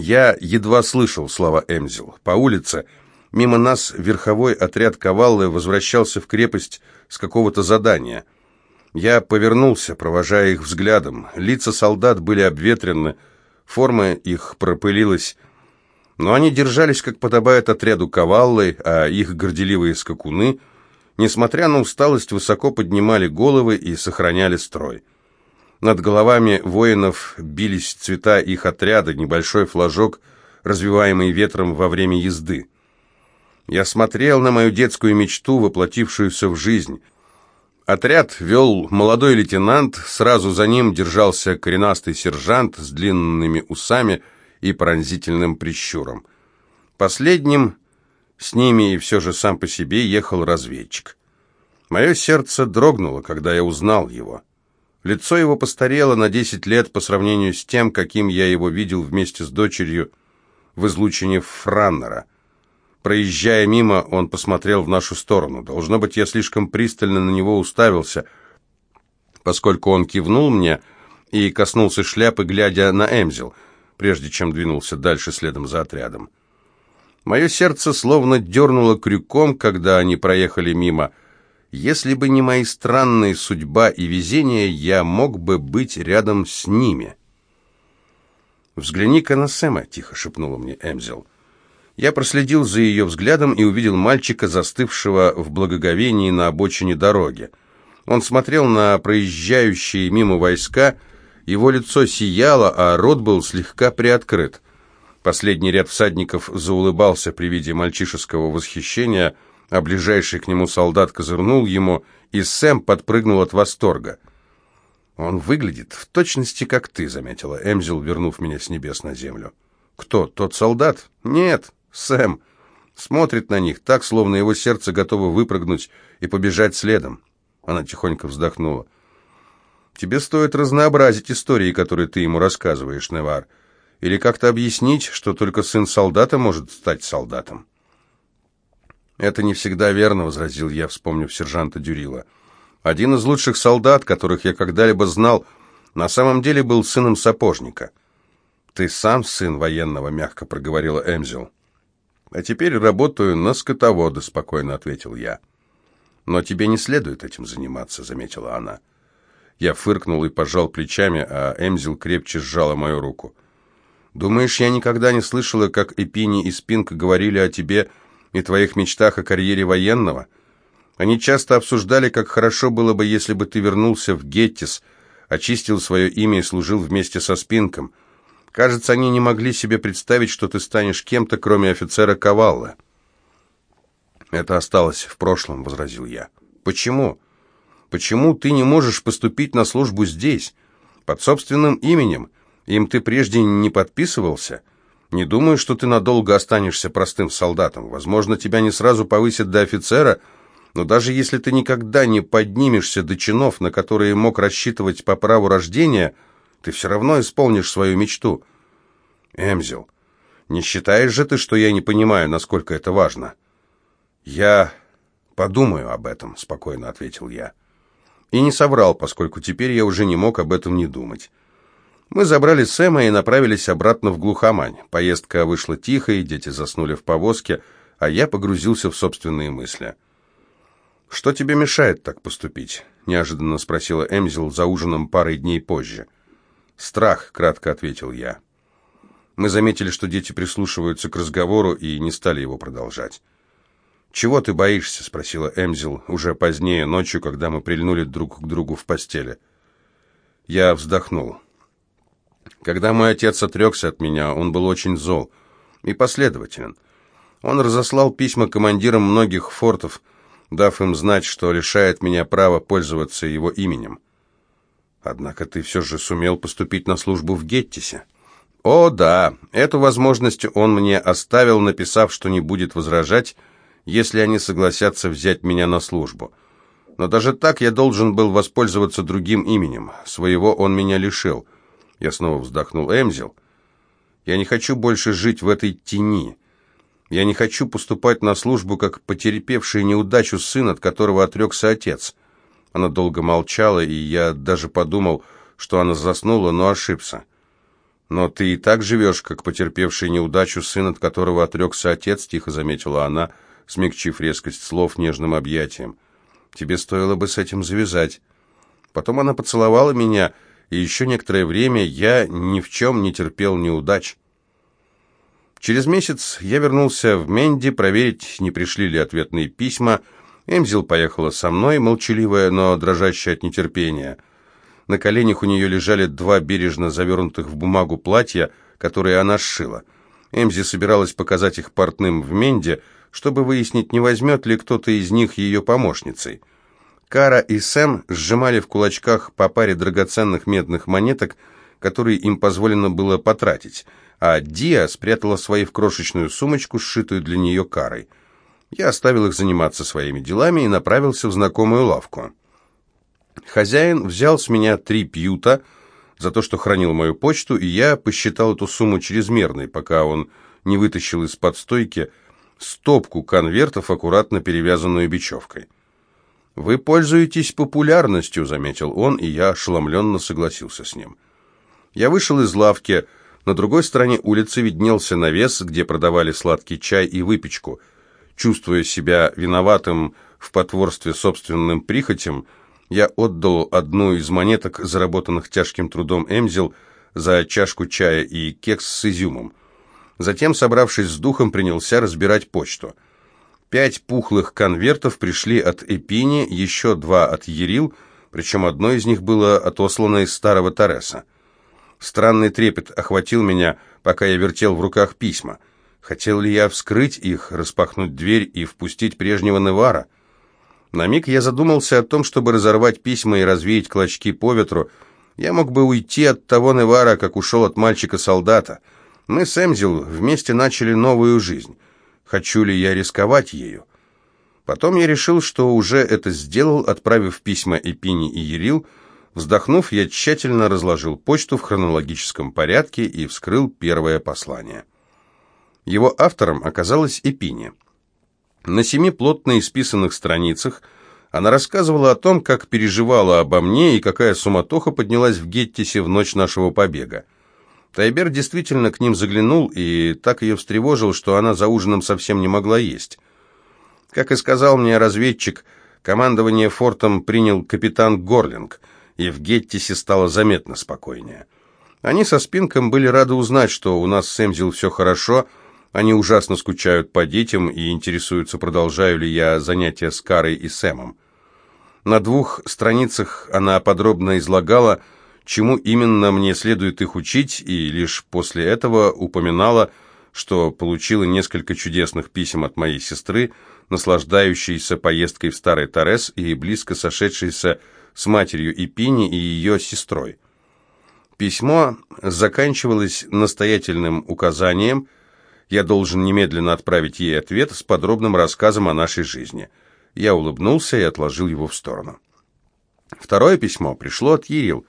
Я едва слышал слова Эмзил. По улице, мимо нас, верховой отряд Каваллы возвращался в крепость с какого-то задания. Я повернулся, провожая их взглядом. Лица солдат были обветрены, форма их пропылилась, но они держались, как подобает отряду Каваллы, а их горделивые скакуны, несмотря на усталость, высоко поднимали головы и сохраняли строй. Над головами воинов бились цвета их отряда, небольшой флажок, развиваемый ветром во время езды. Я смотрел на мою детскую мечту, воплотившуюся в жизнь. Отряд вел молодой лейтенант, сразу за ним держался коренастый сержант с длинными усами и пронзительным прищуром. Последним с ними и все же сам по себе ехал разведчик. Мое сердце дрогнуло, когда я узнал его. Лицо его постарело на десять лет по сравнению с тем, каким я его видел вместе с дочерью в излучине Франнера. Проезжая мимо, он посмотрел в нашу сторону. Должно быть, я слишком пристально на него уставился, поскольку он кивнул мне и коснулся шляпы, глядя на Эмзел, прежде чем двинулся дальше следом за отрядом. Мое сердце словно дернуло крюком, когда они проехали мимо – если бы не мои странные судьба и везение, я мог бы быть рядом с ними. «Взгляни-ка на Сэма», — тихо шепнула мне Эмзел. Я проследил за ее взглядом и увидел мальчика, застывшего в благоговении на обочине дороги. Он смотрел на проезжающие мимо войска, его лицо сияло, а рот был слегка приоткрыт. Последний ряд всадников заулыбался при виде мальчишеского восхищения — а ближайший к нему солдат козырнул ему, и Сэм подпрыгнул от восторга. «Он выглядит в точности, как ты», — заметила Эмзил, вернув меня с небес на землю. «Кто, тот солдат?» «Нет, Сэм. Смотрит на них так, словно его сердце готово выпрыгнуть и побежать следом». Она тихонько вздохнула. «Тебе стоит разнообразить истории, которые ты ему рассказываешь, Невар, или как-то объяснить, что только сын солдата может стать солдатом». «Это не всегда верно», — возразил я, вспомнив сержанта Дюрила. «Один из лучших солдат, которых я когда-либо знал, на самом деле был сыном сапожника». «Ты сам сын военного», — мягко проговорила Эмзил. «А теперь работаю на скотовода», — спокойно ответил я. «Но тебе не следует этим заниматься», — заметила она. Я фыркнул и пожал плечами, а Эмзил крепче сжала мою руку. «Думаешь, я никогда не слышала, как Эпини и Спинка говорили о тебе и твоих мечтах о карьере военного. Они часто обсуждали, как хорошо было бы, если бы ты вернулся в Геттис, очистил свое имя и служил вместе со Спинком. Кажется, они не могли себе представить, что ты станешь кем-то, кроме офицера Кавалла. «Это осталось в прошлом», — возразил я. «Почему? Почему ты не можешь поступить на службу здесь, под собственным именем? Им ты прежде не подписывался?» Не думаю, что ты надолго останешься простым солдатом. Возможно, тебя не сразу повысят до офицера, но даже если ты никогда не поднимешься до чинов, на которые мог рассчитывать по праву рождения, ты все равно исполнишь свою мечту. Эмзил, не считаешь же ты, что я не понимаю, насколько это важно? Я подумаю об этом, спокойно ответил я. И не соврал, поскольку теперь я уже не мог об этом не думать. Мы забрали Сэма и направились обратно в глухомань. Поездка вышла тихой, дети заснули в повозке, а я погрузился в собственные мысли. «Что тебе мешает так поступить?» — неожиданно спросила Эмзил за ужином парой дней позже. «Страх», — кратко ответил я. Мы заметили, что дети прислушиваются к разговору и не стали его продолжать. «Чего ты боишься?» — спросила Эмзил уже позднее, ночью, когда мы прильнули друг к другу в постели. Я вздохнул. Когда мой отец отрекся от меня, он был очень зол и последователен. Он разослал письма командирам многих фортов, дав им знать, что лишает меня права пользоваться его именем. Однако ты все же сумел поступить на службу в Геттисе. О, да, эту возможность он мне оставил, написав, что не будет возражать, если они согласятся взять меня на службу. Но даже так я должен был воспользоваться другим именем. Своего он меня лишил — я снова вздохнул. Эмзил, я не хочу больше жить в этой тени. Я не хочу поступать на службу, как потерпевший неудачу сын, от которого отрекся отец. Она долго молчала, и я даже подумал, что она заснула, но ошибся. «Но ты и так живешь, как потерпевший неудачу сын, от которого отрекся отец», — тихо заметила она, смягчив резкость слов нежным объятием. «Тебе стоило бы с этим завязать». Потом она поцеловала меня, и еще некоторое время я ни в чем не терпел неудач. Через месяц я вернулся в Менди проверить, не пришли ли ответные письма. Эмзил поехала со мной, молчаливая, но дрожащая от нетерпения. На коленях у нее лежали два бережно завернутых в бумагу платья, которые она сшила. Эмзи собиралась показать их портным в Менде, чтобы выяснить, не возьмет ли кто-то из них ее помощницей. Кара и Сэм сжимали в кулачках по паре драгоценных медных монеток, которые им позволено было потратить, а Диа спрятала свои в крошечную сумочку, сшитую для нее Карой. Я оставил их заниматься своими делами и направился в знакомую лавку. Хозяин взял с меня три пьюта за то, что хранил мою почту, и я посчитал эту сумму чрезмерной, пока он не вытащил из-под стойки стопку конвертов, аккуратно перевязанную бечевкой. «Вы пользуетесь популярностью», — заметил он, и я ошеломленно согласился с ним. Я вышел из лавки. На другой стороне улицы виднелся навес, где продавали сладкий чай и выпечку. Чувствуя себя виноватым в потворстве собственным прихотям, я отдал одну из монеток, заработанных тяжким трудом Эмзел, за чашку чая и кекс с изюмом. Затем, собравшись с духом, принялся разбирать почту. Пять пухлых конвертов пришли от Эпини, еще два от Ерил, причем одно из них было отослано из старого Тареса. Странный трепет охватил меня, пока я вертел в руках письма. Хотел ли я вскрыть их, распахнуть дверь и впустить прежнего Невара? На миг я задумался о том, чтобы разорвать письма и развеять клочки по ветру. Я мог бы уйти от того Невара, как ушел от мальчика-солдата. Мы с Эмзил вместе начали новую жизнь. Хочу ли я рисковать ею? Потом я решил, что уже это сделал, отправив письма Эпини и Ерил. Вздохнув, я тщательно разложил почту в хронологическом порядке и вскрыл первое послание. Его автором оказалась Эпини. На семи плотно исписанных страницах она рассказывала о том, как переживала обо мне и какая суматоха поднялась в Геттисе в ночь нашего побега. Тайбер действительно к ним заглянул и так ее встревожил, что она за ужином совсем не могла есть. Как и сказал мне разведчик, командование фортом принял капитан Горлинг, и в Геттисе стало заметно спокойнее. Они со Спинком были рады узнать, что у нас с Эмзил все хорошо, они ужасно скучают по детям и интересуются, продолжаю ли я занятия с Карой и Сэмом. На двух страницах она подробно излагала, чему именно мне следует их учить, и лишь после этого упоминала, что получила несколько чудесных писем от моей сестры, наслаждающейся поездкой в Старый Торрес и близко сошедшейся с матерью Ипини и ее сестрой. Письмо заканчивалось настоятельным указанием – я должен немедленно отправить ей ответ с подробным рассказом о нашей жизни. Я улыбнулся и отложил его в сторону. Второе письмо пришло от Ерил.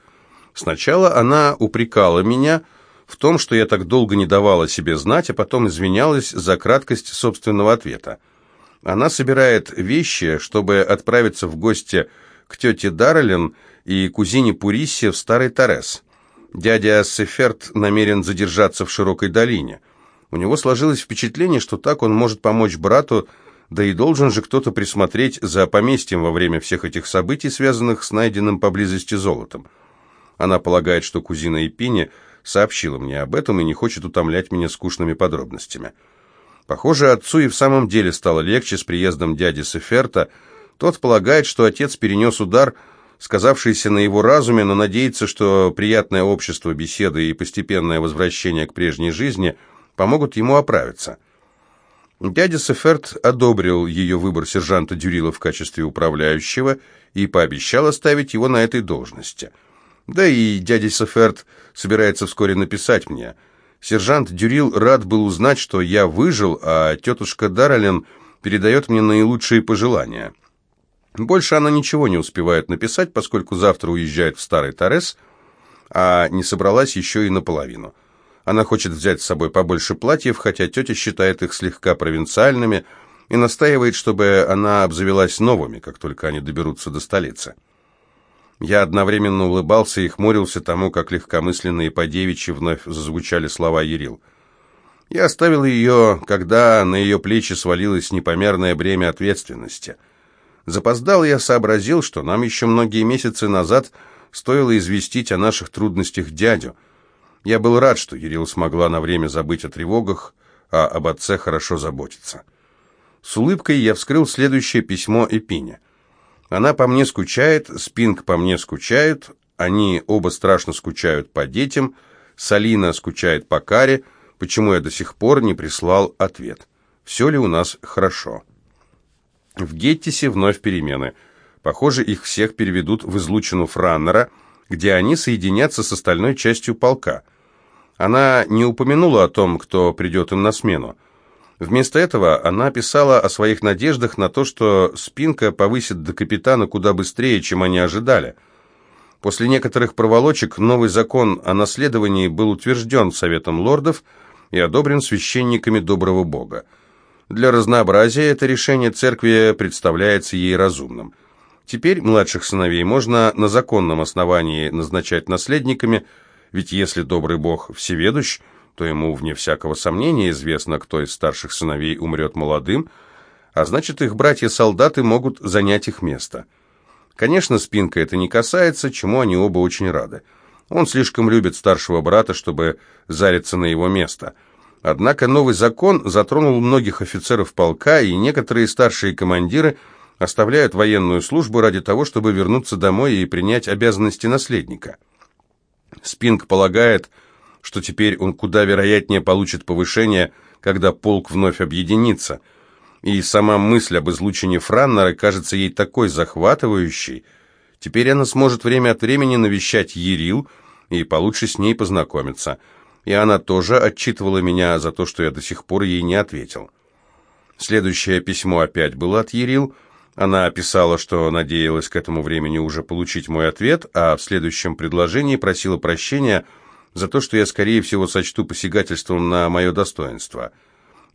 Сначала она упрекала меня в том, что я так долго не давала себе знать, а потом извинялась за краткость собственного ответа. Она собирает вещи, чтобы отправиться в гости к тете Даррелин и кузине Пуриссе в Старый Торрес. Дядя Сеферт намерен задержаться в Широкой долине. У него сложилось впечатление, что так он может помочь брату, да и должен же кто-то присмотреть за поместьем во время всех этих событий, связанных с найденным поблизости золотом. Она полагает, что кузина Эпини сообщила мне об этом и не хочет утомлять меня скучными подробностями. Похоже, отцу и в самом деле стало легче с приездом дяди Сеферта. Тот полагает, что отец перенес удар, сказавшийся на его разуме, но надеется, что приятное общество, беседы и постепенное возвращение к прежней жизни – помогут ему оправиться. Дядя Сеферт одобрил ее выбор сержанта Дюрила в качестве управляющего и пообещал оставить его на этой должности. Да и дядя Сеферт собирается вскоре написать мне. Сержант Дюрил рад был узнать, что я выжил, а тетушка Даррелин передает мне наилучшие пожелания. Больше она ничего не успевает написать, поскольку завтра уезжает в Старый Торрес, а не собралась еще и наполовину. Она хочет взять с собой побольше платьев, хотя тетя считает их слегка провинциальными и настаивает, чтобы она обзавелась новыми, как только они доберутся до столицы. Я одновременно улыбался и хмурился тому, как легкомысленно и по-девичьи вновь зазвучали слова Ерил. Я оставил ее, когда на ее плечи свалилось непомерное бремя ответственности. Запоздал я сообразил, что нам еще многие месяцы назад стоило известить о наших трудностях дядю. Я был рад, что Ерил смогла на время забыть о тревогах, а об отце хорошо заботиться. С улыбкой я вскрыл следующее письмо Эпине. Она по мне скучает, Спинг по мне скучает, они оба страшно скучают по детям, Салина скучает по Каре, почему я до сих пор не прислал ответ. Все ли у нас хорошо? В Геттисе вновь перемены. Похоже, их всех переведут в излучину Франнера, где они соединятся с остальной частью полка. Она не упомянула о том, кто придет им на смену. Вместо этого она писала о своих надеждах на то, что Спинка повысит до капитана куда быстрее, чем они ожидали. После некоторых проволочек новый закон о наследовании был утвержден Советом лордов и одобрен священниками доброго бога. Для разнообразия это решение церкви представляется ей разумным. Теперь младших сыновей можно на законном основании назначать наследниками, ведь если добрый бог всеведущ – то ему, вне всякого сомнения, известно, кто из старших сыновей умрет молодым, а значит, их братья-солдаты могут занять их место. Конечно, Спинка это не касается, чему они оба очень рады. Он слишком любит старшего брата, чтобы зариться на его место. Однако новый закон затронул многих офицеров полка, и некоторые старшие командиры оставляют военную службу ради того, чтобы вернуться домой и принять обязанности наследника. Спинг полагает, что теперь он куда вероятнее получит повышение, когда полк вновь объединится. И сама мысль об излучении Франнера кажется ей такой захватывающей. Теперь она сможет время от времени навещать Ерил и получше с ней познакомиться. И она тоже отчитывала меня за то, что я до сих пор ей не ответил. Следующее письмо опять было от Ерил. Она писала, что надеялась к этому времени уже получить мой ответ, а в следующем предложении просила прощения – за то, что я, скорее всего, сочту посягательством на мое достоинство.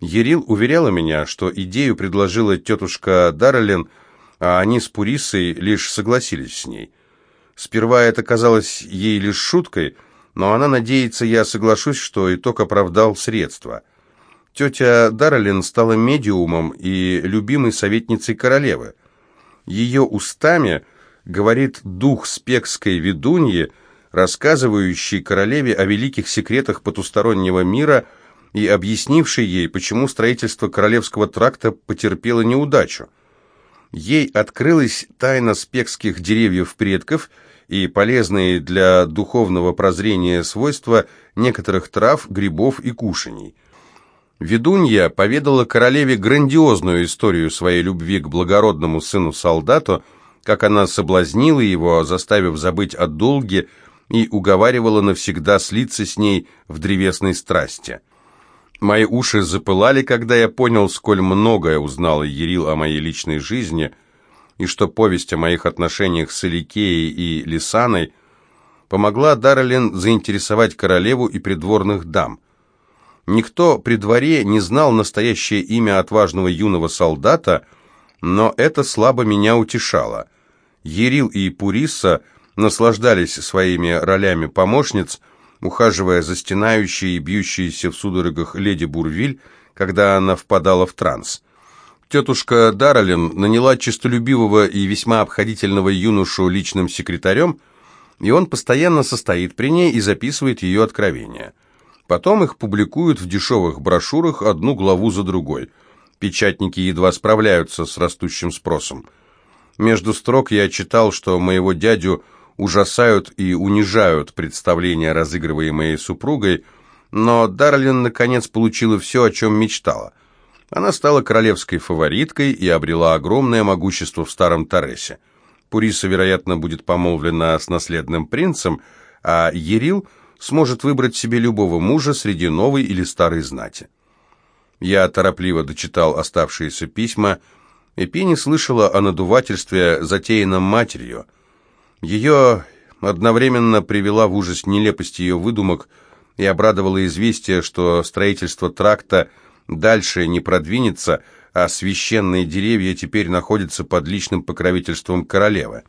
Ерил уверяла меня, что идею предложила тетушка Даррелин, а они с Пурисой лишь согласились с ней. Сперва это казалось ей лишь шуткой, но она надеется, я соглашусь, что итог оправдал средства. Тетя Даррелин стала медиумом и любимой советницей королевы. Ее устами говорит дух спекской ведуньи, рассказывающий королеве о великих секретах потустороннего мира и объяснивший ей, почему строительство королевского тракта потерпело неудачу. Ей открылась тайна спекских деревьев предков и полезные для духовного прозрения свойства некоторых трав, грибов и кушаний. Ведунья поведала королеве грандиозную историю своей любви к благородному сыну-солдату, как она соблазнила его, заставив забыть о долге, и уговаривала навсегда слиться с ней в древесной страсти. Мои уши запылали, когда я понял, сколь многое узнал Ерил о моей личной жизни, и что повесть о моих отношениях с Эликеей и Лисаной помогла Даррелин заинтересовать королеву и придворных дам. Никто при дворе не знал настоящее имя отважного юного солдата, но это слабо меня утешало. Ерил и Пуриса – наслаждались своими ролями помощниц, ухаживая за стенающей и бьющейся в судорогах леди Бурвиль, когда она впадала в транс. Тетушка Даррелин наняла честолюбивого и весьма обходительного юношу личным секретарем, и он постоянно состоит при ней и записывает ее откровения. Потом их публикуют в дешевых брошюрах одну главу за другой. Печатники едва справляются с растущим спросом. Между строк я читал, что моего дядю ужасают и унижают представления, разыгрываемые супругой, но Дарлин наконец получила все, о чем мечтала. Она стала королевской фавориткой и обрела огромное могущество в старом Торресе. Пуриса, вероятно, будет помолвлена с наследным принцем, а Ерил сможет выбрать себе любого мужа среди новой или старой знати. Я торопливо дочитал оставшиеся письма, и Пенни слышала о надувательстве, затеянном матерью – ее одновременно привела в ужас нелепость ее выдумок и обрадовало известие, что строительство тракта дальше не продвинется, а священные деревья теперь находятся под личным покровительством королевы.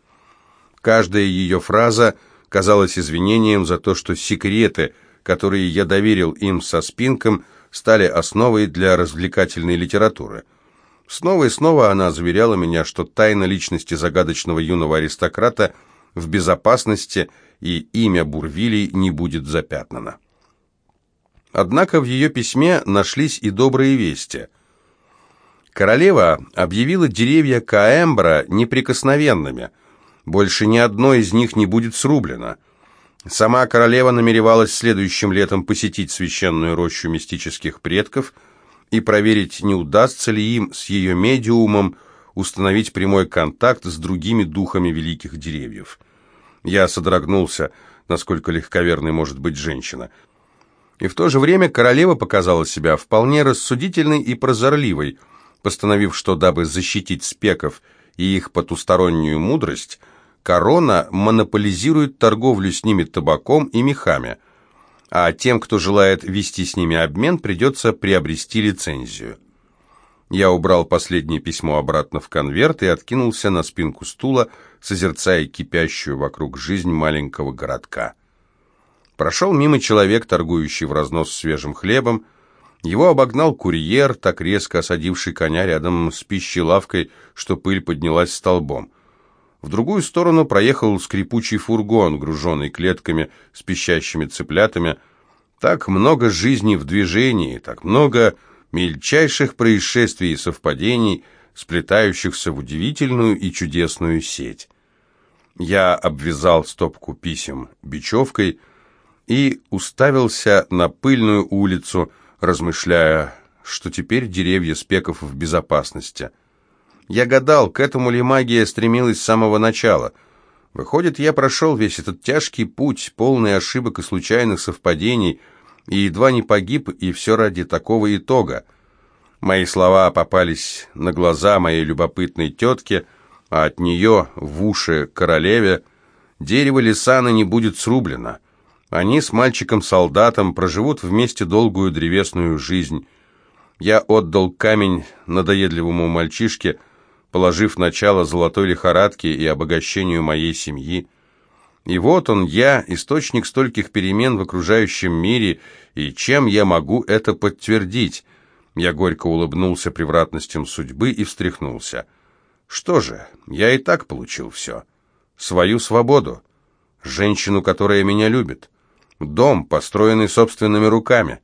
Каждая ее фраза казалась извинением за то, что секреты, которые я доверил им со спинком, стали основой для развлекательной литературы. Снова и снова она заверяла меня, что тайна личности загадочного юного аристократа в безопасности и имя Бурвилей не будет запятнано. Однако в ее письме нашлись и добрые вести. Королева объявила деревья Каэмбра неприкосновенными. Больше ни одно из них не будет срублено. Сама королева намеревалась следующим летом посетить священную рощу мистических предков и проверить, не удастся ли им с ее медиумом установить прямой контакт с другими духами великих деревьев. Я содрогнулся, насколько легковерной может быть женщина. И в то же время королева показала себя вполне рассудительной и прозорливой, постановив, что дабы защитить спеков и их потустороннюю мудрость – Корона монополизирует торговлю с ними табаком и мехами, а тем, кто желает вести с ними обмен, придется приобрести лицензию. Я убрал последнее письмо обратно в конверт и откинулся на спинку стула, созерцая кипящую вокруг жизнь маленького городка. Прошел мимо человек, торгующий в разнос свежим хлебом. Его обогнал курьер, так резко осадивший коня рядом с пищей-лавкой, что пыль поднялась столбом. В другую сторону проехал скрипучий фургон, груженный клетками с пищащими цыплятами. Так много жизней в движении, так много мельчайших происшествий и совпадений, сплетающихся в удивительную и чудесную сеть. Я обвязал стопку писем бечевкой и уставился на пыльную улицу, размышляя, что теперь деревья спеков в безопасности – я гадал, к этому ли магия стремилась с самого начала. Выходит, я прошел весь этот тяжкий путь, полный ошибок и случайных совпадений, и едва не погиб, и все ради такого итога. Мои слова попались на глаза моей любопытной тетке, а от нее в уши королеве дерево Лисана не будет срублено. Они с мальчиком-солдатом проживут вместе долгую древесную жизнь. Я отдал камень надоедливому мальчишке, положив начало золотой лихорадке и обогащению моей семьи. И вот он, я, источник стольких перемен в окружающем мире, и чем я могу это подтвердить? Я горько улыбнулся превратностям судьбы и встряхнулся. Что же, я и так получил все. Свою свободу, женщину, которая меня любит, дом, построенный собственными руками.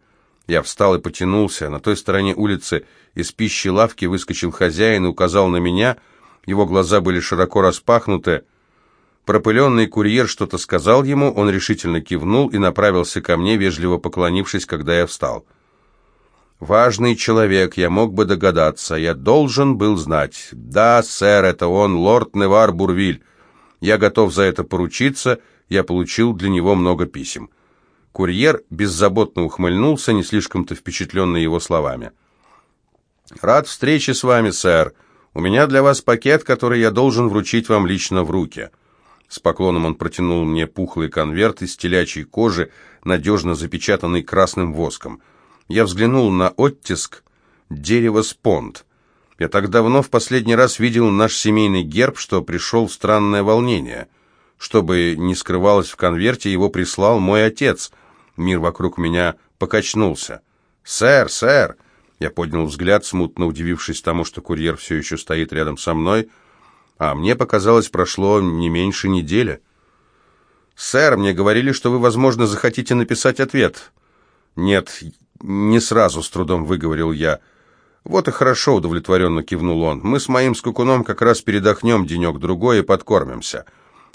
Я встал и потянулся. На той стороне улицы из пищи лавки выскочил хозяин и указал на меня. Его глаза были широко распахнуты. Пропыленный курьер что-то сказал ему, он решительно кивнул и направился ко мне, вежливо поклонившись, когда я встал. «Важный человек, я мог бы догадаться, я должен был знать. Да, сэр, это он, лорд Невар Бурвиль. Я готов за это поручиться, я получил для него много писем». Курьер беззаботно ухмыльнулся, не слишком-то впечатленный его словами. «Рад встрече с вами, сэр. У меня для вас пакет, который я должен вручить вам лично в руки». С поклоном он протянул мне пухлый конверт из телячьей кожи, надежно запечатанный красным воском. Я взглянул на оттиск «Дерево спонд». Я так давно в последний раз видел наш семейный герб, что пришел странное волнение. Чтобы не скрывалось в конверте, его прислал мой отец. Мир вокруг меня покачнулся. «Сэр, сэр!» Я поднял взгляд, смутно удивившись тому, что курьер все еще стоит рядом со мной, а мне показалось, прошло не меньше недели. «Сэр, мне говорили, что вы, возможно, захотите написать ответ». «Нет, не сразу», — с трудом выговорил я. «Вот и хорошо», — удовлетворенно кивнул он. «Мы с моим скукуном как раз передохнем денек-другой и подкормимся.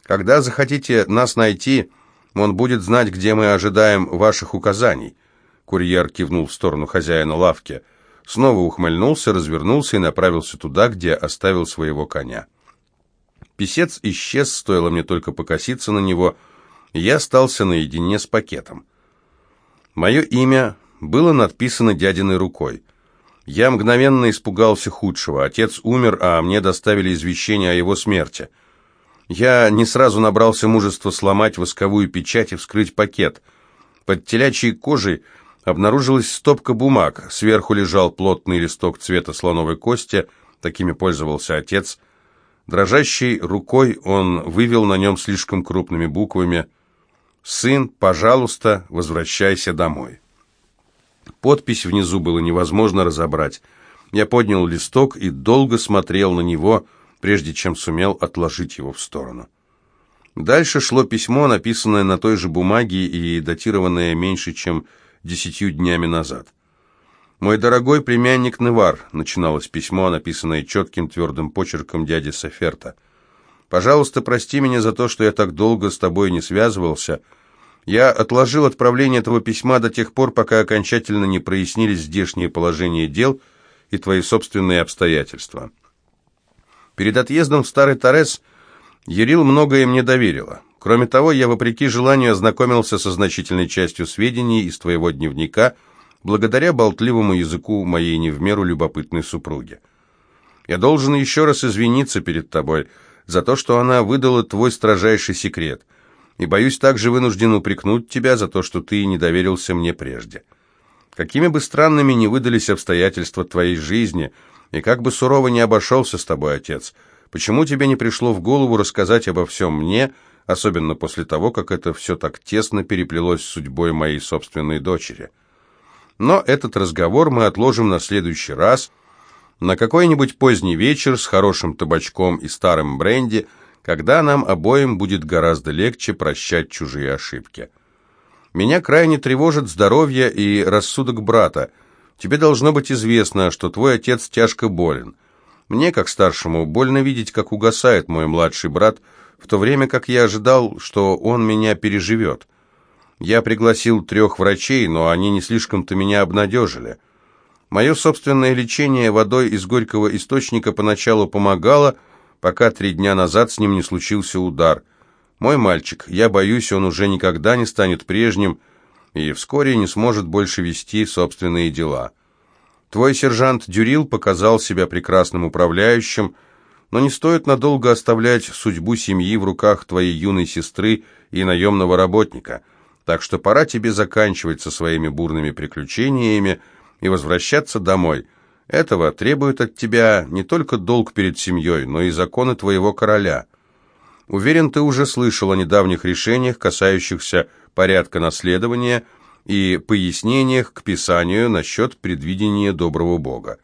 Когда захотите нас найти, он будет знать, где мы ожидаем ваших указаний». Курьер кивнул в сторону хозяина лавки — снова ухмыльнулся, развернулся и направился туда, где оставил своего коня. Песец исчез, стоило мне только покоситься на него, я остался наедине с пакетом. Мое имя было надписано дядиной рукой. Я мгновенно испугался худшего. Отец умер, а мне доставили извещение о его смерти. Я не сразу набрался мужества сломать восковую печать и вскрыть пакет. Под телячьей кожей Обнаружилась стопка бумаг. Сверху лежал плотный листок цвета слоновой кости, такими пользовался отец. Дрожащей рукой он вывел на нем слишком крупными буквами «Сын, пожалуйста, возвращайся домой». Подпись внизу было невозможно разобрать. Я поднял листок и долго смотрел на него, прежде чем сумел отложить его в сторону. Дальше шло письмо, написанное на той же бумаге и датированное меньше, чем десятью днями назад. «Мой дорогой племянник Невар», — начиналось письмо, написанное четким твердым почерком дяди Соферта. «Пожалуйста, прости меня за то, что я так долго с тобой не связывался. Я отложил отправление этого письма до тех пор, пока окончательно не прояснились здешнее положение дел и твои собственные обстоятельства. Перед отъездом в Старый Торрес Ерил многое мне доверила. Кроме того, я, вопреки желанию, ознакомился со значительной частью сведений из твоего дневника — благодаря болтливому языку моей не в меру любопытной супруги. Я должен еще раз извиниться перед тобой за то, что она выдала твой строжайший секрет, и, боюсь, также вынужден упрекнуть тебя за то, что ты не доверился мне прежде. Какими бы странными ни выдались обстоятельства твоей жизни, и как бы сурово не обошелся с тобой отец, почему тебе не пришло в голову рассказать обо всем мне, особенно после того, как это все так тесно переплелось с судьбой моей собственной дочери?» Но этот разговор мы отложим на следующий раз, на какой-нибудь поздний вечер с хорошим табачком и старым бренди, когда нам обоим будет гораздо легче прощать чужие ошибки. Меня крайне тревожит здоровье и рассудок брата. Тебе должно быть известно, что твой отец тяжко болен. Мне, как старшему, больно видеть, как угасает мой младший брат, в то время как я ожидал, что он меня переживет. Я пригласил трех врачей, но они не слишком-то меня обнадежили. Мое собственное лечение водой из горького источника поначалу помогало, пока три дня назад с ним не случился удар. Мой мальчик, я боюсь, он уже никогда не станет прежним и вскоре не сможет больше вести собственные дела. Твой сержант Дюрил показал себя прекрасным управляющим, но не стоит надолго оставлять судьбу семьи в руках твоей юной сестры и наемного работника – так что пора тебе заканчивать со своими бурными приключениями и возвращаться домой. Этого требует от тебя не только долг перед семьей, но и законы твоего короля. Уверен, ты уже слышал о недавних решениях, касающихся порядка наследования и пояснениях к Писанию насчет предвидения доброго Бога.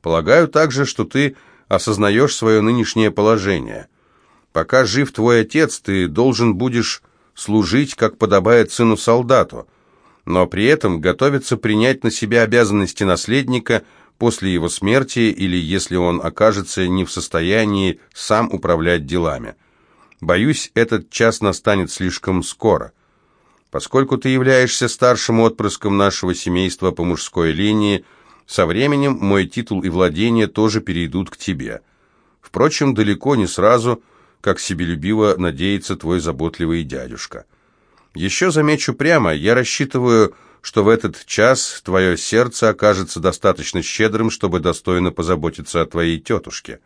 Полагаю также, что ты осознаешь свое нынешнее положение. Пока жив твой отец, ты должен будешь служить, как подобает сыну-солдату, но при этом готовится принять на себя обязанности наследника после его смерти или если он окажется не в состоянии сам управлять делами. Боюсь, этот час настанет слишком скоро. Поскольку ты являешься старшим отпрыском нашего семейства по мужской линии, со временем мой титул и владение тоже перейдут к тебе. Впрочем, далеко не сразу – как себелюбиво надеется твой заботливый дядюшка. Еще замечу прямо, я рассчитываю, что в этот час твое сердце окажется достаточно щедрым, чтобы достойно позаботиться о твоей тетушке.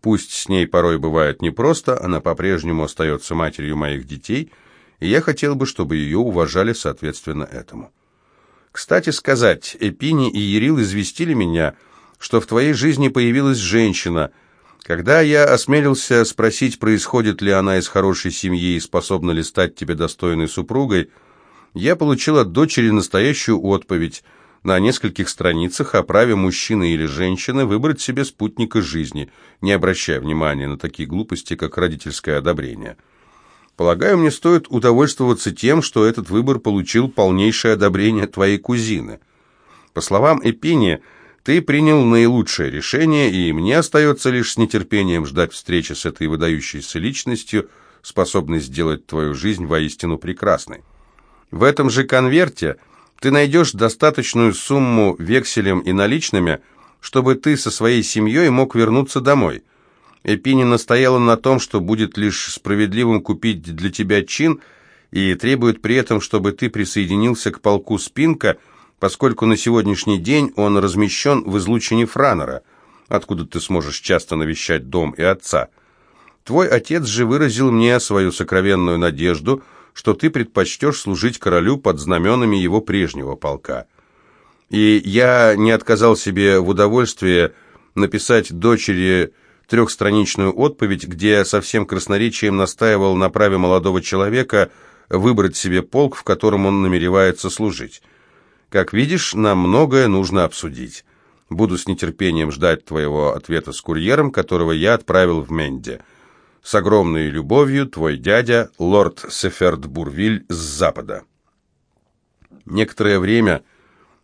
Пусть с ней порой бывает непросто, она по-прежнему остается матерью моих детей, и я хотел бы, чтобы ее уважали соответственно этому. Кстати сказать, Эпини и Ерил известили меня, что в твоей жизни появилась женщина – когда я осмелился спросить, происходит ли она из хорошей семьи и способна ли стать тебе достойной супругой, я получил от дочери настоящую отповедь на нескольких страницах о праве мужчины или женщины выбрать себе спутника жизни, не обращая внимания на такие глупости, как родительское одобрение. Полагаю, мне стоит удовольствоваться тем, что этот выбор получил полнейшее одобрение твоей кузины. По словам Эпини, ты принял наилучшее решение, и мне остается лишь с нетерпением ждать встречи с этой выдающейся личностью, способной сделать твою жизнь воистину прекрасной. В этом же конверте ты найдешь достаточную сумму векселем и наличными, чтобы ты со своей семьей мог вернуться домой. Эпини настояла на том, что будет лишь справедливым купить для тебя чин и требует при этом, чтобы ты присоединился к полку Спинка – поскольку на сегодняшний день он размещен в излучине Франера, откуда ты сможешь часто навещать дом и отца. Твой отец же выразил мне свою сокровенную надежду, что ты предпочтешь служить королю под знаменами его прежнего полка. И я не отказал себе в удовольствии написать дочери трехстраничную отповедь, где со всем красноречием настаивал на праве молодого человека выбрать себе полк, в котором он намеревается служить. Как видишь, нам многое нужно обсудить. Буду с нетерпением ждать твоего ответа с курьером, которого я отправил в Менде. С огромной любовью, твой дядя, лорд Сеферд Бурвиль с запада. Некоторое время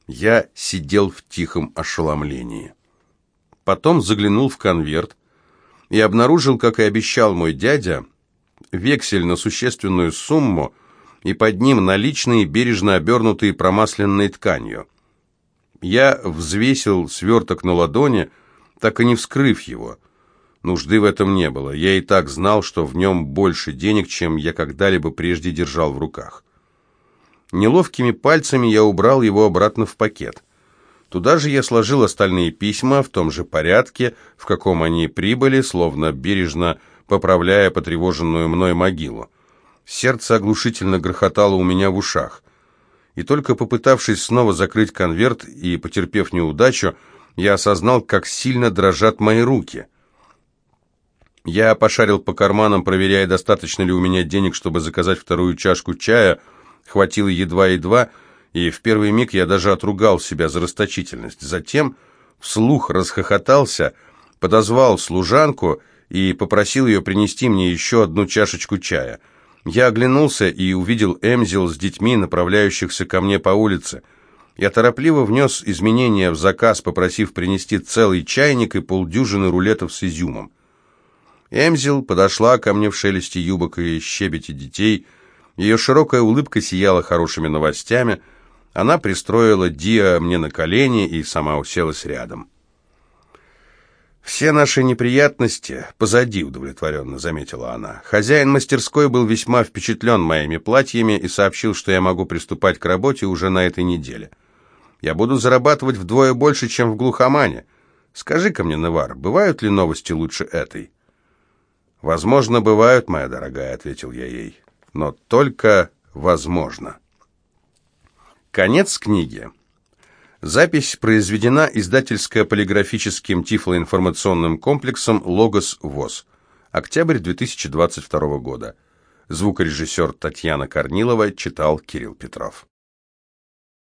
я сидел в тихом ошеломлении. Потом заглянул в конверт и обнаружил, как и обещал мой дядя, вексель на существенную сумму и под ним наличные, бережно обернутые промасленной тканью. Я взвесил сверток на ладони, так и не вскрыв его. Нужды в этом не было. Я и так знал, что в нем больше денег, чем я когда-либо прежде держал в руках. Неловкими пальцами я убрал его обратно в пакет. Туда же я сложил остальные письма в том же порядке, в каком они прибыли, словно бережно поправляя потревоженную мной могилу. Сердце оглушительно грохотало у меня в ушах. И только попытавшись снова закрыть конверт и потерпев неудачу, я осознал, как сильно дрожат мои руки. Я пошарил по карманам, проверяя, достаточно ли у меня денег, чтобы заказать вторую чашку чая. Хватило едва-едва, и в первый миг я даже отругал себя за расточительность. Затем вслух расхохотался, подозвал служанку и попросил ее принести мне еще одну чашечку чая — я оглянулся и увидел Эмзил с детьми, направляющихся ко мне по улице. Я торопливо внес изменения в заказ, попросив принести целый чайник и полдюжины рулетов с изюмом. Эмзил подошла ко мне в шелесте юбок и щебете детей. Ее широкая улыбка сияла хорошими новостями. Она пристроила Диа мне на колени и сама уселась рядом. «Все наши неприятности позади», — удовлетворенно заметила она. «Хозяин мастерской был весьма впечатлен моими платьями и сообщил, что я могу приступать к работе уже на этой неделе. Я буду зарабатывать вдвое больше, чем в глухомане. Скажи-ка мне, Невар, бывают ли новости лучше этой?» «Возможно, бывают, моя дорогая», — ответил я ей. «Но только возможно». Конец книги. Запись произведена издательско-полиграфическим тифлоинформационным комплексом «Логос ВОЗ». Октябрь 2022 года. Звукорежиссер Татьяна Корнилова читал Кирилл Петров.